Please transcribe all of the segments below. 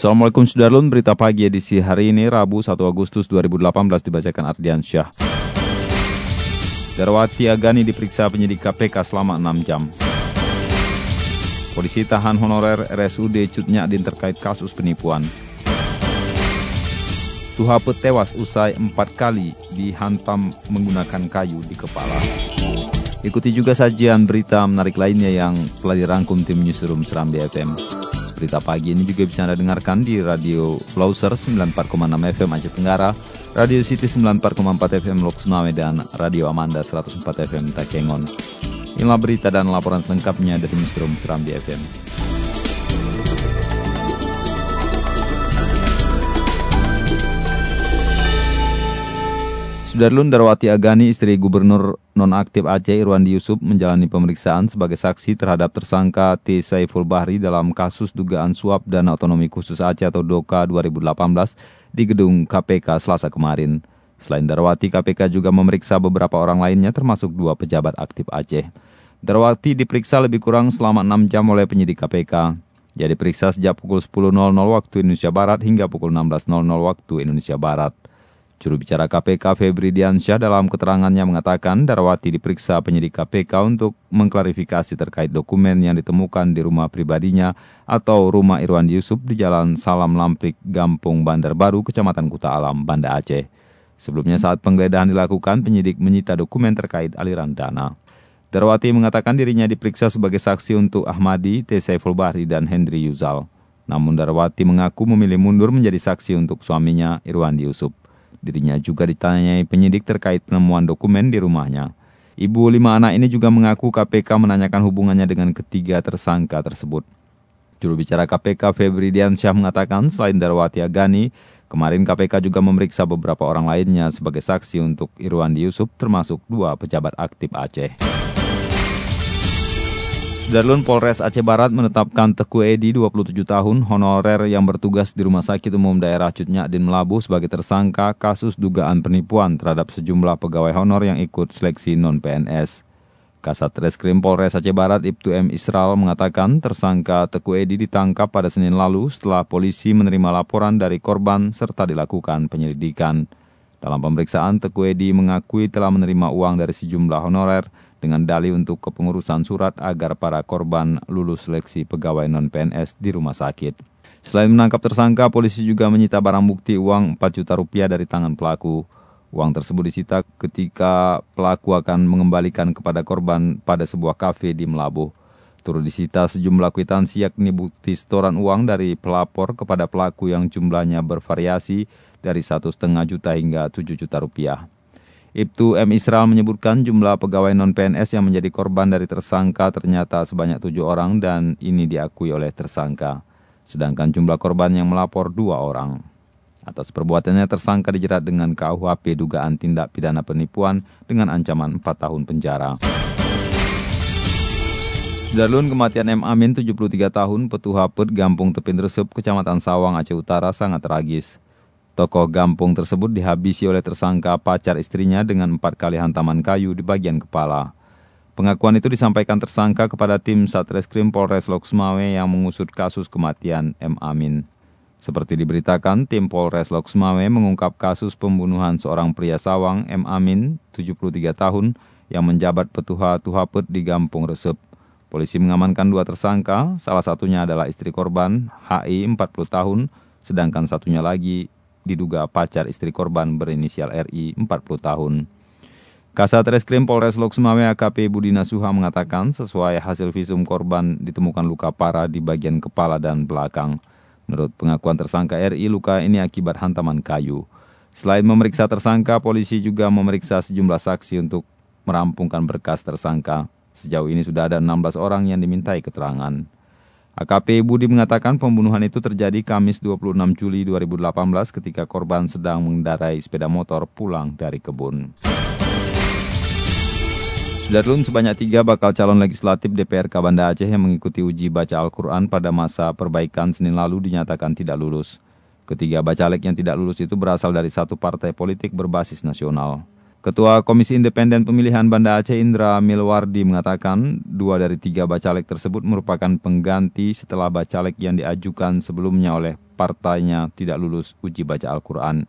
Assalamualaikum Sudarlun, berita pagi edisi hari ini Rabu 1 Agustus 2018 dibacakan Ardian Syah. Darwati Agani diperiksa penyidik KPK selama 6 jam. Polisi tahan honorer RSUD Cutnyadin terkait kasus penipuan. Tuhapet tewas usai empat kali dihantam menggunakan kayu di kepala. Ikuti juga sajian berita menarik lainnya yang telah dirangkum tim Newsroom Serambi FM. Berita pagi ini juga bisa Anda dengarkan di Radio Closer 94,6 FM Aceh Tenggara, Radio City 94,4 FM Lok Sumawe, dan Radio Amanda 104 FM Takengon. Inilah berita dan laporan selengkapnya dari Newsroom Serambi FM. Sudarlun Darwati Agani, istri Gubernur nonaktif Aceh Irwandi Yusuf menjalani pemeriksaan sebagai saksi terhadap tersangka T. Saiful Bahri dalam kasus dugaan suap dana otonomi khusus Aceh atau DOKA 2018 di gedung KPK selasa kemarin. Selain Darwati, KPK juga memeriksa beberapa orang lainnya termasuk dua pejabat aktif Aceh. Darwati diperiksa lebih kurang selama 6 jam oleh penyidik KPK. Dia diperiksa sejak pukul 10.00 waktu Indonesia Barat hingga pukul 16.00 waktu Indonesia Barat. Juru bicara KPK Febri Diansyah dalam keterangannya mengatakan Darawati diperiksa penyidik KPK untuk mengklarifikasi terkait dokumen yang ditemukan di rumah pribadinya atau rumah Irwan Yusuf di Jalan Salam Lampik, Gampung Bandar Baru, Kecamatan Kuta Alam, Banda Aceh. Sebelumnya saat penggeledahan dilakukan, penyidik menyita dokumen terkait aliran dana. Darawati mengatakan dirinya diperiksa sebagai saksi untuk Ahmadi, T. Saiful Bahri, dan Hendri Yuzal. Namun Darawati mengaku memilih mundur menjadi saksi untuk suaminya Irwan Yusuf. Dirinya juga ditanyai penyidik terkait penemuan dokumen di rumahnya. Ibu lima anak ini juga mengaku KPK menanyakan hubungannya dengan ketiga tersangka tersebut. Juru bicara KPK Febri Diansyah mengatakan selain Darwati Agani, kemarin KPK juga memeriksa beberapa orang lainnya sebagai saksi untuk Irwandi Yusuf termasuk dua pejabat aktif Aceh. Darlun Polres Aceh Barat menetapkan Teku Edi 27 tahun honorer yang bertugas di Rumah Sakit Umum Daerah Cutnya Din Melabu sebagai tersangka kasus dugaan penipuan terhadap sejumlah pegawai honor yang ikut seleksi non-PNS. Kasat Reskrim Polres Aceh Barat Ibtu M. Israel mengatakan tersangka Teku Edi ditangkap pada Senin lalu setelah polisi menerima laporan dari korban serta dilakukan penyelidikan. Dalam pemeriksaan, Teku Edi mengakui telah menerima uang dari sejumlah honorer dengan dalih untuk kepengurusan surat agar para korban lulus seleksi pegawai non-PNS di rumah sakit. Selain menangkap tersangka, polisi juga menyita barang bukti uang 4 juta rupiah dari tangan pelaku. Uang tersebut disita ketika pelaku akan mengembalikan kepada korban pada sebuah kafe di Melabuh. Turut disita sejumlah kwitansi yakni bukti setoran uang dari pelapor kepada pelaku yang jumlahnya bervariasi dari satu setengah juta hingga 7 juta rupiah. Ibtu M. Israel menyebutkan jumlah pegawai non-PNS yang menjadi korban dari tersangka ternyata sebanyak tujuh orang dan ini diakui oleh tersangka. Sedangkan jumlah korban yang melapor dua orang. Atas perbuatannya tersangka dijerat dengan KUHP dugaan tindak pidana penipuan dengan ancaman 4 tahun penjara. Darlun kematian M. Amin 73 tahun, petuah pet Gampung Tepin Resep, Kecamatan Sawang, Aceh Utara sangat tragis. Tokoh Gampung tersebut dihabisi oleh tersangka pacar istrinya dengan empat kali hantaman kayu di bagian kepala. Pengakuan itu disampaikan tersangka kepada tim Satreskrim Polres Loksmawe yang mengusut kasus kematian M. Amin. Seperti diberitakan, tim Polres Loksmawe mengungkap kasus pembunuhan seorang pria sawang M. Amin, 73 tahun, yang menjabat petuha Tuhapet di Gampung Resep. Polisi mengamankan dua tersangka, salah satunya adalah istri korban, HI 40 tahun, sedangkan satunya lagi diduga pacar istri korban berinisial RI 40 tahun. Kasat Reskrim Polres Lok Sumawe AKP Budina Suha mengatakan sesuai hasil visum korban ditemukan luka parah di bagian kepala dan belakang. Menurut pengakuan tersangka RI, luka ini akibat hantaman kayu. Selain memeriksa tersangka, polisi juga memeriksa sejumlah saksi untuk merampungkan berkas tersangka. Sejauh ini sudah ada 16 orang yang dimintai keterangan. AKP Budi mengatakan pembunuhan itu terjadi Kamis 26 Juli 2018 ketika korban sedang mengendarai sepeda motor pulang dari kebun. Sudarlun sebanyak tiga bakal calon legislatif DPRK Banda Aceh yang mengikuti uji baca Al-Quran pada masa perbaikan Senin lalu dinyatakan tidak lulus. Ketiga bacalek yang tidak lulus itu berasal dari satu partai politik berbasis nasional. Ketua Komisi Independen Pemilihan Banda Aceh Indra Milwardi mengatakan dua dari tiga bacalek tersebut merupakan pengganti setelah bacalek yang diajukan sebelumnya oleh partainya tidak lulus uji baca Al-Quran.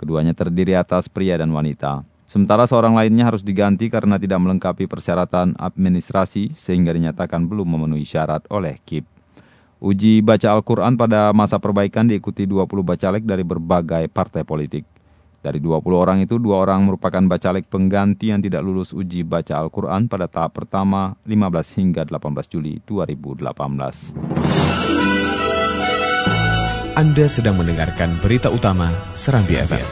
Keduanya terdiri atas pria dan wanita. Sementara seorang lainnya harus diganti karena tidak melengkapi persyaratan administrasi sehingga dinyatakan belum memenuhi syarat oleh KIP. Uji baca Al-Quran pada masa perbaikan diikuti 20 bacalek dari berbagai partai politik. Dari 20 orang itu, dua orang merupakan bacalek pengganti yang tidak lulus uji baca Al-Quran pada tahap pertama 15 hingga 18 Juli 2018. Anda sedang mendengarkan berita utama Serambi FM.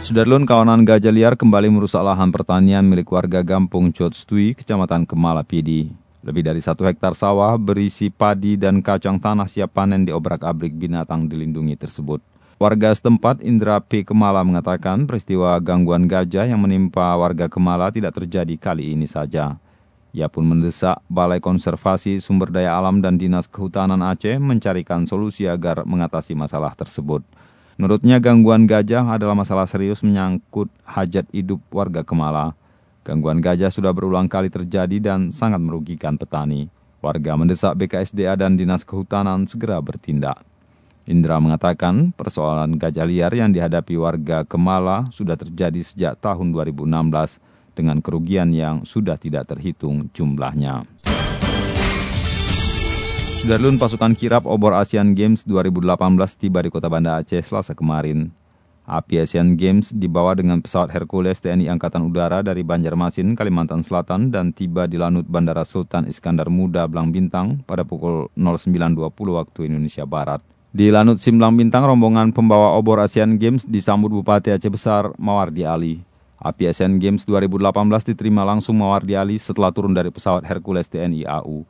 Sudarlun kawanan gajah liar kembali merusak lahan pertanian milik warga Gampung Cotstui, Kecamatan Kemala Pidi. Lebih dari satu hektar sawah berisi padi dan kacang tanah siap panen di obrak-abrik binatang dilindungi tersebut. Warga setempat Indra P. Kemala mengatakan peristiwa gangguan gajah yang menimpa warga Kemala tidak terjadi kali ini saja. Ia pun mendesak Balai Konservasi Sumber Daya Alam dan Dinas Kehutanan Aceh mencarikan solusi agar mengatasi masalah tersebut. Menurutnya gangguan gajah adalah masalah serius menyangkut hajat hidup warga Kemala. Gangguan gajah sudah berulang kali terjadi dan sangat merugikan petani. Warga mendesak BKSDA dan Dinas Kehutanan segera bertindak. Indra mengatakan persoalan gajah liar yang dihadapi warga Kemala sudah terjadi sejak tahun 2016 dengan kerugian yang sudah tidak terhitung jumlahnya. Sudarlun pasukan kirap obor Asian Games 2018 tiba di kota Banda Aceh selasa kemarin. Api Asian Games dibawa dengan pesawat Hercules TNI Angkatan Udara dari Banjarmasin, Kalimantan Selatan dan tiba di Lanut Bandara Sultan Iskandar Muda, Blang Bintang pada pukul 09.20 waktu Indonesia Barat. Di Lanut Simblang Bintang, rombongan pembawa obor Asian Games disambut Bupati Aceh Besar Mawardi Ali. Api Asian Games 2018 diterima langsung Mawardi Ali setelah turun dari pesawat Hercules TNI AU.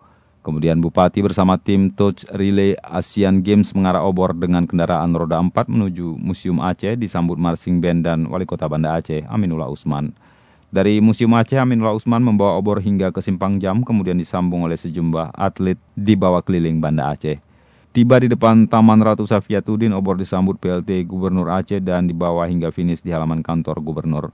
Kemudian Bupati bersama tim Touch Relay Asian Games mengarah obor dengan kendaraan roda 4 menuju Museum Aceh disambut marching band dan Wali Kota Banda Aceh, Aminullah Usman. Dari Museum Aceh, Aminullah Usman membawa obor hingga ke Simpang Jam, kemudian disambung oleh sejumlah atlet di bawah keliling Banda Aceh. Tiba di depan Taman Ratu Safiatuddin, obor disambut PLT Gubernur Aceh dan dibawa hingga finish di halaman kantor Gubernur.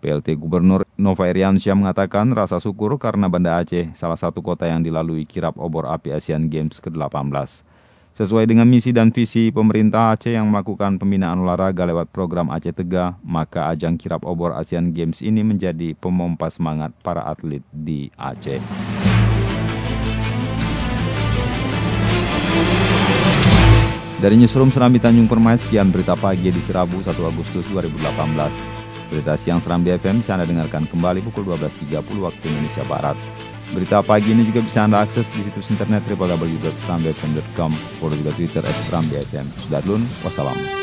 PLT Gubernur Nova Iriansyah mengatakan rasa syukur karena Banda Aceh, salah satu kota yang dilalui kirap obor api Asian Games ke-18. Sesuai dengan misi dan visi pemerintah Aceh yang melakukan pembinaan olahraga lewat program Aceh Tegah, maka ajang kirap obor Asian Games ini menjadi pemompa semangat para atlet di Aceh. Dari Newsroom Serambi Tanjung Permai, sekian berita pagi di Serabu 1 Agustus 2018. Berita siang Serambi FM bisa Anda dengarkan kembali pukul 12.30 waktu Indonesia Barat. Berita pagi ini juga bisa Anda akses di situs internet www.serambifm.com. Follow juga Twitter at Serambi FM. Sudah dulu, wassalam.